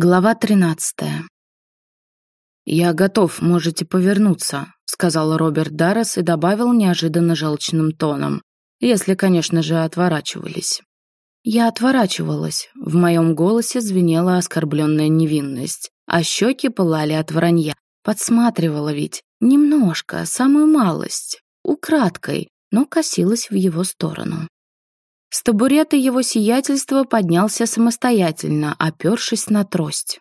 Глава 13. «Я готов, можете повернуться», — сказал Роберт Даррес и добавил неожиданно желчным тоном. «Если, конечно же, отворачивались». Я отворачивалась. В моем голосе звенела оскорбленная невинность, а щеки пылали от вранья. Подсматривала ведь. Немножко, самую малость. Украдкой, но косилась в его сторону. С табурета его сиятельства поднялся самостоятельно, опершись на трость.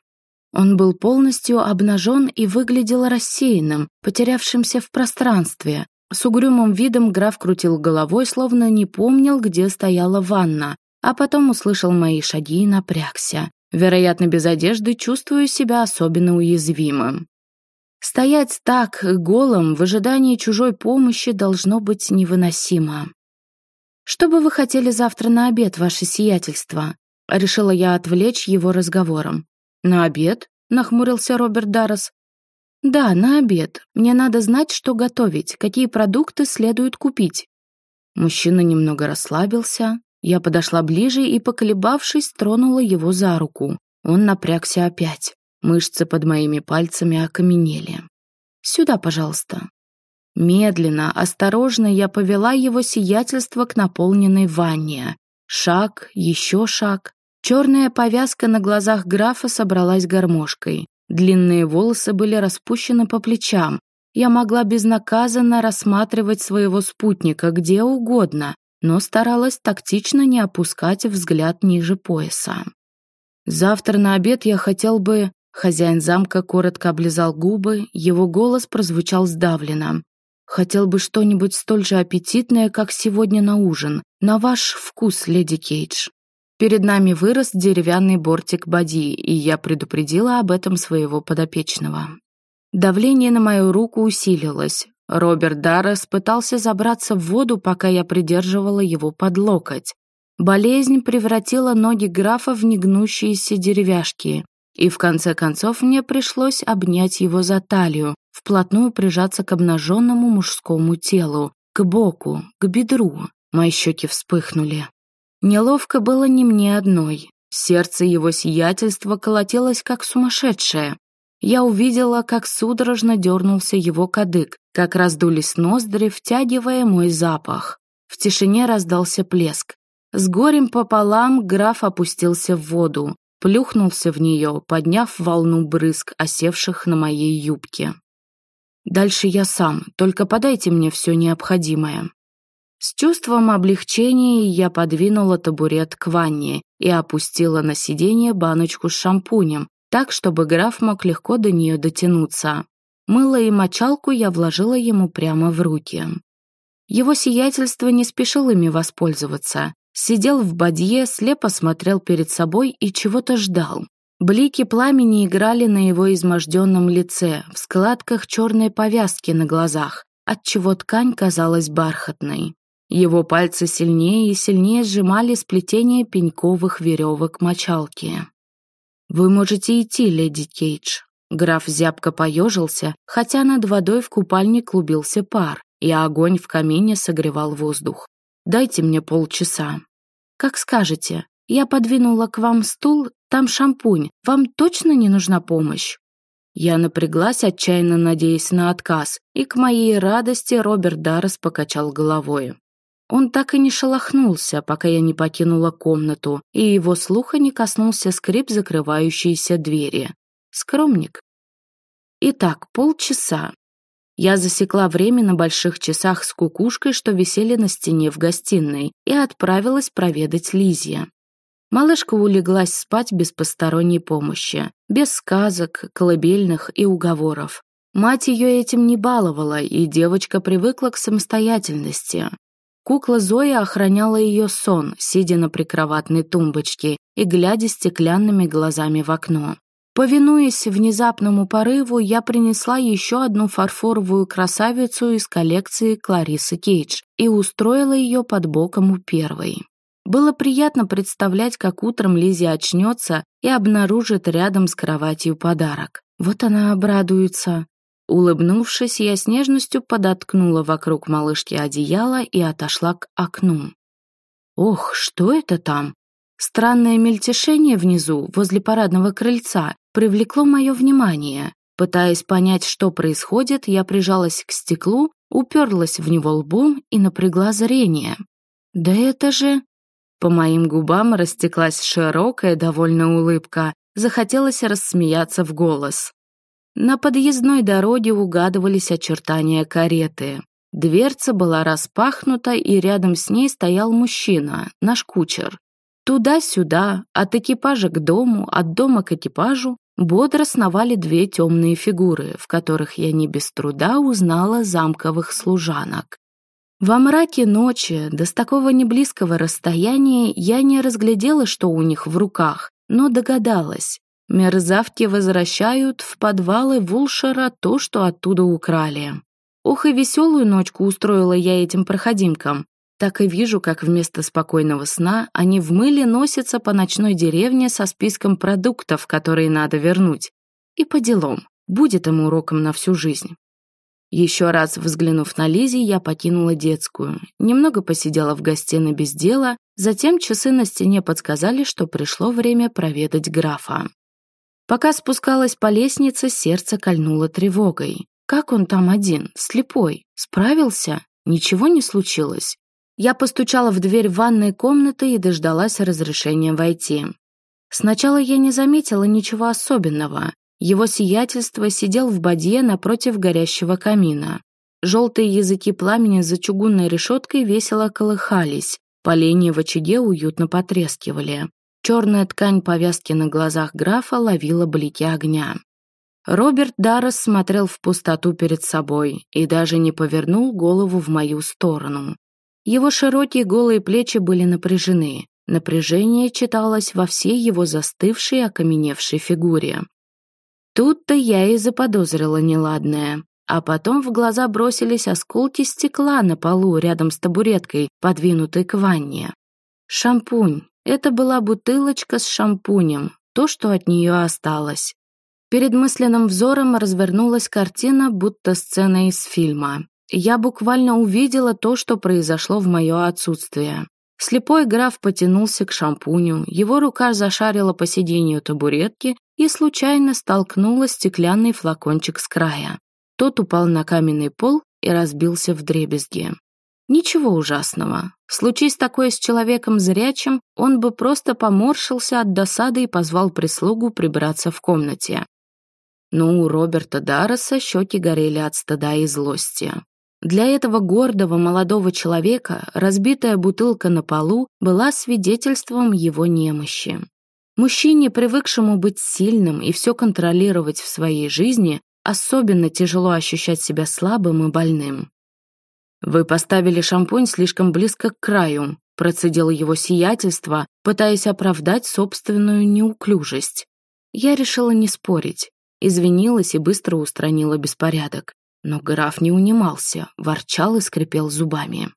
Он был полностью обнажен и выглядел рассеянным, потерявшимся в пространстве. С угрюмым видом граф крутил головой, словно не помнил, где стояла ванна, а потом услышал мои шаги и напрягся. Вероятно, без одежды чувствую себя особенно уязвимым. Стоять так, голым, в ожидании чужой помощи должно быть невыносимо. «Что бы вы хотели завтра на обед, ваше сиятельство?» Решила я отвлечь его разговором. «На обед?» — нахмурился Роберт Даррес. «Да, на обед. Мне надо знать, что готовить, какие продукты следует купить». Мужчина немного расслабился. Я подошла ближе и, поколебавшись, тронула его за руку. Он напрягся опять. Мышцы под моими пальцами окаменели. «Сюда, пожалуйста». Медленно, осторожно я повела его сиятельство к наполненной ванне. Шаг, еще шаг. Черная повязка на глазах графа собралась гармошкой. Длинные волосы были распущены по плечам. Я могла безнаказанно рассматривать своего спутника где угодно, но старалась тактично не опускать взгляд ниже пояса. Завтра на обед я хотел бы... Хозяин замка коротко облизал губы, его голос прозвучал сдавленно. Хотел бы что-нибудь столь же аппетитное, как сегодня на ужин. На ваш вкус, леди Кейдж. Перед нами вырос деревянный бортик боди, и я предупредила об этом своего подопечного. Давление на мою руку усилилось. Роберт Даррес пытался забраться в воду, пока я придерживала его под локоть. Болезнь превратила ноги графа в негнущиеся деревяшки, и в конце концов мне пришлось обнять его за талию, вплотную прижаться к обнаженному мужскому телу, к боку, к бедру. Мои щеки вспыхнули. Неловко было не мне одной. Сердце его сиятельства колотилось как сумасшедшее. Я увидела, как судорожно дернулся его кадык, как раздулись ноздри, втягивая мой запах. В тишине раздался плеск. С горем пополам граф опустился в воду, плюхнулся в нее, подняв волну брызг, осевших на моей юбке. Дальше я сам, только подайте мне все необходимое». С чувством облегчения я подвинула табурет к ванне и опустила на сиденье баночку с шампунем, так, чтобы граф мог легко до нее дотянуться. Мыло и мочалку я вложила ему прямо в руки. Его сиятельство не спешил ими воспользоваться. Сидел в бадье, слепо смотрел перед собой и чего-то ждал. Блики пламени играли на его изможденном лице, в складках черной повязки на глазах, отчего ткань казалась бархатной. Его пальцы сильнее и сильнее сжимали сплетение пеньковых веревок мочалки. «Вы можете идти, леди Кейдж». Граф зябко поежился, хотя над водой в купальне клубился пар, и огонь в камине согревал воздух. «Дайте мне полчаса». «Как скажете», я подвинула к вам стул, там шампунь. Вам точно не нужна помощь?» Я напряглась, отчаянно надеясь на отказ, и к моей радости Роберт Даррес покачал головой. Он так и не шелохнулся, пока я не покинула комнату, и его слуха не коснулся скрип закрывающейся двери. Скромник. Итак, полчаса. Я засекла время на больших часах с кукушкой, что висели на стене в гостиной, и отправилась проведать Лизия. Малышка улеглась спать без посторонней помощи, без сказок, колыбельных и уговоров. Мать ее этим не баловала, и девочка привыкла к самостоятельности. Кукла Зоя охраняла ее сон, сидя на прикроватной тумбочке и глядя стеклянными глазами в окно. Повинуясь внезапному порыву, я принесла еще одну фарфоровую красавицу из коллекции Кларисы Кейдж и устроила ее под боком у первой. Было приятно представлять, как утром Лизи очнется и обнаружит рядом с кроватью подарок. Вот она обрадуется. Улыбнувшись, я с нежностью подоткнула вокруг малышки одеяло и отошла к окну. Ох, что это там? Странное мельтешение внизу, возле парадного крыльца, привлекло мое внимание. Пытаясь понять, что происходит, я прижалась к стеклу, уперлась в него лбом и напрягла зрение. «Да это же...» По моим губам растеклась широкая довольная улыбка. Захотелось рассмеяться в голос. На подъездной дороге угадывались очертания кареты. Дверца была распахнута, и рядом с ней стоял мужчина, наш кучер. Туда-сюда, от экипажа к дому, от дома к экипажу, бодро сновали две темные фигуры, в которых я не без труда узнала замковых служанок. Во мраке ночи, да с такого неблизкого расстояния, я не разглядела, что у них в руках, но догадалась. Мерзавки возвращают в подвалы Вулшера то, что оттуда украли. Ох и веселую ночку устроила я этим проходимкам. Так и вижу, как вместо спокойного сна они в мыле носятся по ночной деревне со списком продуктов, которые надо вернуть. И по делам. Будет им уроком на всю жизнь. Еще раз взглянув на Лизи, я покинула детскую. Немного посидела в гостиной без дела, затем часы на стене подсказали, что пришло время проведать графа. Пока спускалась по лестнице, сердце кольнуло тревогой. Как он там один, слепой? Справился? Ничего не случилось? Я постучала в дверь ванной комнаты и дождалась разрешения войти. Сначала я не заметила ничего особенного. Его сиятельство сидел в бадье напротив горящего камина. Желтые языки пламени за чугунной решеткой весело колыхались, поленья в очаге уютно потрескивали. Черная ткань повязки на глазах графа ловила блики огня. Роберт Даррес смотрел в пустоту перед собой и даже не повернул голову в мою сторону. Его широкие голые плечи были напряжены. Напряжение читалось во всей его застывшей, окаменевшей фигуре. Тут-то я и заподозрила неладное. А потом в глаза бросились осколки стекла на полу рядом с табуреткой, подвинутой к ванне. Шампунь. Это была бутылочка с шампунем, то, что от нее осталось. Перед мысленным взором развернулась картина, будто сцена из фильма. Я буквально увидела то, что произошло в мое отсутствие. Слепой граф потянулся к шампуню, его рука зашарила по сиденью табуретки и случайно столкнула стеклянный флакончик с края. Тот упал на каменный пол и разбился в дребезги. Ничего ужасного. Случись такое с человеком зрячим, он бы просто поморщился от досады и позвал прислугу прибраться в комнате. Но у Роберта Дарреса щеки горели от стыда и злости. Для этого гордого молодого человека разбитая бутылка на полу была свидетельством его немощи. Мужчине, привыкшему быть сильным и все контролировать в своей жизни, особенно тяжело ощущать себя слабым и больным. «Вы поставили шампунь слишком близко к краю», процедило его сиятельство, пытаясь оправдать собственную неуклюжесть. Я решила не спорить, извинилась и быстро устранила беспорядок. Но граф не унимался, ворчал и скрипел зубами.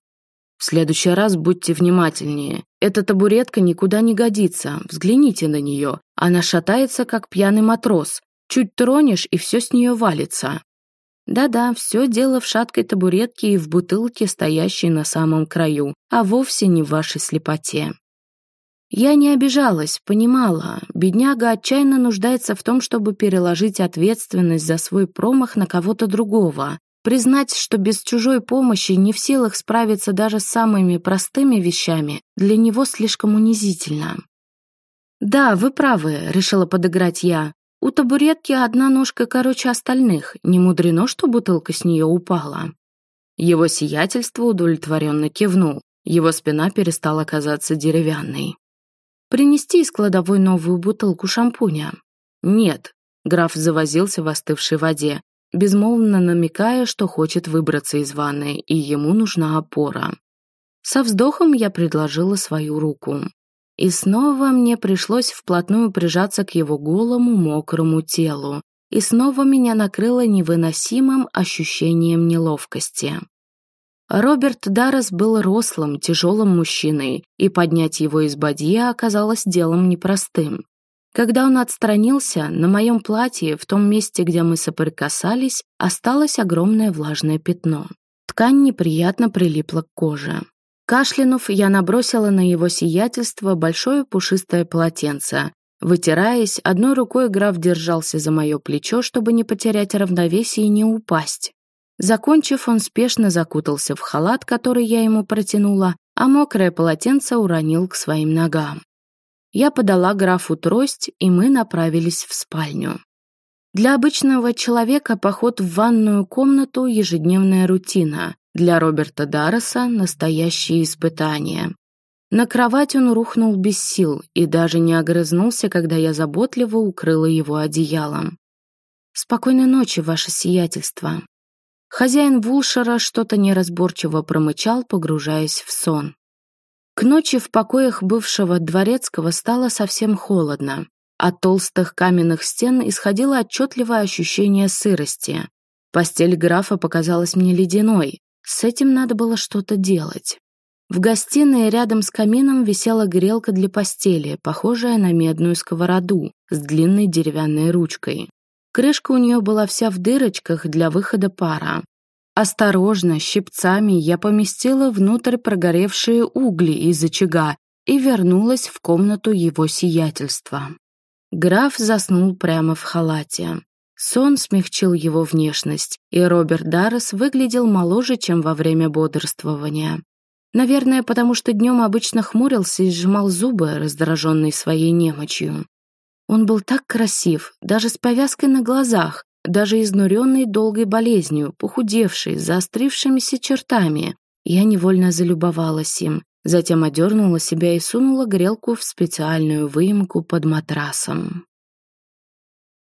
«В следующий раз будьте внимательнее. Эта табуретка никуда не годится. Взгляните на нее. Она шатается, как пьяный матрос. Чуть тронешь, и все с нее валится. Да-да, все дело в шаткой табуретке и в бутылке, стоящей на самом краю, а вовсе не в вашей слепоте. Я не обижалась, понимала, бедняга отчаянно нуждается в том, чтобы переложить ответственность за свой промах на кого-то другого, признать, что без чужой помощи не в силах справиться даже с самыми простыми вещами, для него слишком унизительно. «Да, вы правы», — решила подыграть я. У табуретки одна ножка короче остальных, не мудрено, что бутылка с нее упала. Его сиятельство удовлетворенно кивнул, его спина перестала казаться деревянной. «Принести из кладовой новую бутылку шампуня?» «Нет», — граф завозился в остывшей воде, безмолвно намекая, что хочет выбраться из ванной, и ему нужна опора. Со вздохом я предложила свою руку. И снова мне пришлось вплотную прижаться к его голому, мокрому телу. И снова меня накрыло невыносимым ощущением неловкости. Роберт Даррес был рослым, тяжелым мужчиной, и поднять его из бадья оказалось делом непростым. Когда он отстранился, на моем платье, в том месте, где мы соприкасались, осталось огромное влажное пятно. Ткань неприятно прилипла к коже. Кашлянув, я набросила на его сиятельство большое пушистое полотенце. Вытираясь, одной рукой граф держался за мое плечо, чтобы не потерять равновесие и не упасть. Закончив, он спешно закутался в халат, который я ему протянула, а мокрое полотенце уронил к своим ногам. Я подала графу трость, и мы направились в спальню. Для обычного человека поход в ванную комнату – ежедневная рутина. Для Роберта Дарреса – настоящее испытание. На кровать он рухнул без сил и даже не огрызнулся, когда я заботливо укрыла его одеялом. «Спокойной ночи, ваше сиятельство». Хозяин Вулшера что-то неразборчиво промычал, погружаясь в сон. К ночи в покоях бывшего дворецкого стало совсем холодно. От толстых каменных стен исходило отчетливое ощущение сырости. Постель графа показалась мне ледяной. С этим надо было что-то делать. В гостиной рядом с камином висела грелка для постели, похожая на медную сковороду с длинной деревянной ручкой. Крышка у нее была вся в дырочках для выхода пара. Осторожно, щипцами я поместила внутрь прогоревшие угли из очага и вернулась в комнату его сиятельства. Граф заснул прямо в халате. Сон смягчил его внешность, и Роберт Даррес выглядел моложе, чем во время бодрствования. Наверное, потому что днем обычно хмурился и сжимал зубы, раздраженный своей немочью. Он был так красив, даже с повязкой на глазах, даже изнуренный долгой болезнью, похудевший, заострившимися чертами. Я невольно залюбовалась им, Затем одернула себя и сунула грелку в специальную выемку под матрасом.